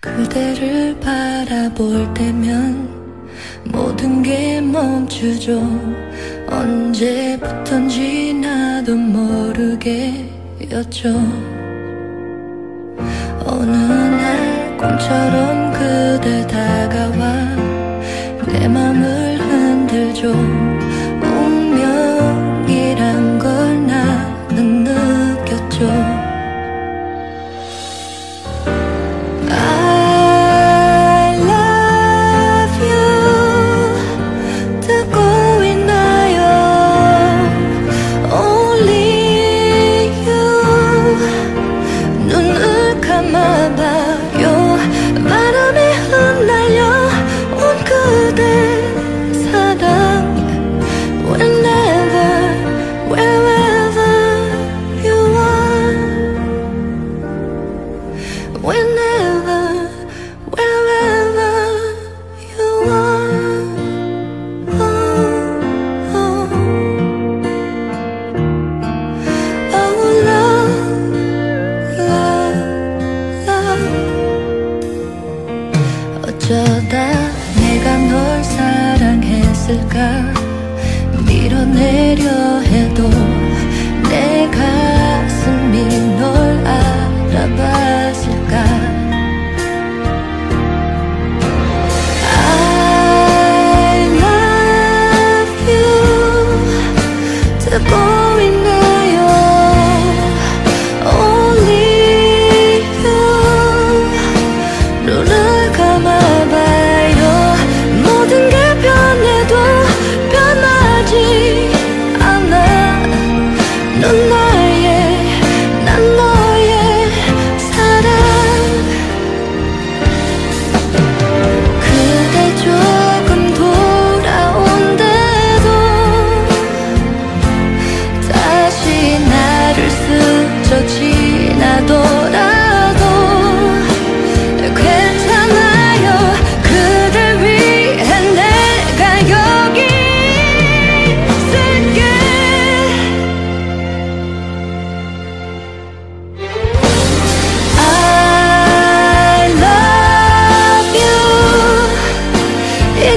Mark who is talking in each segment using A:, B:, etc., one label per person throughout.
A: 그대를 바라볼 때면 모든 게 멈추죠. 언제부턴지 나도 모르게였죠. 어느 날 꿈처럼 그대 다가와 내 맘을 흔들죠 어쩌다 내가 널 사랑했을까? 밀어내려 해도 내 가슴이 널 알아봤을까? I love you. 듣고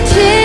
A: 지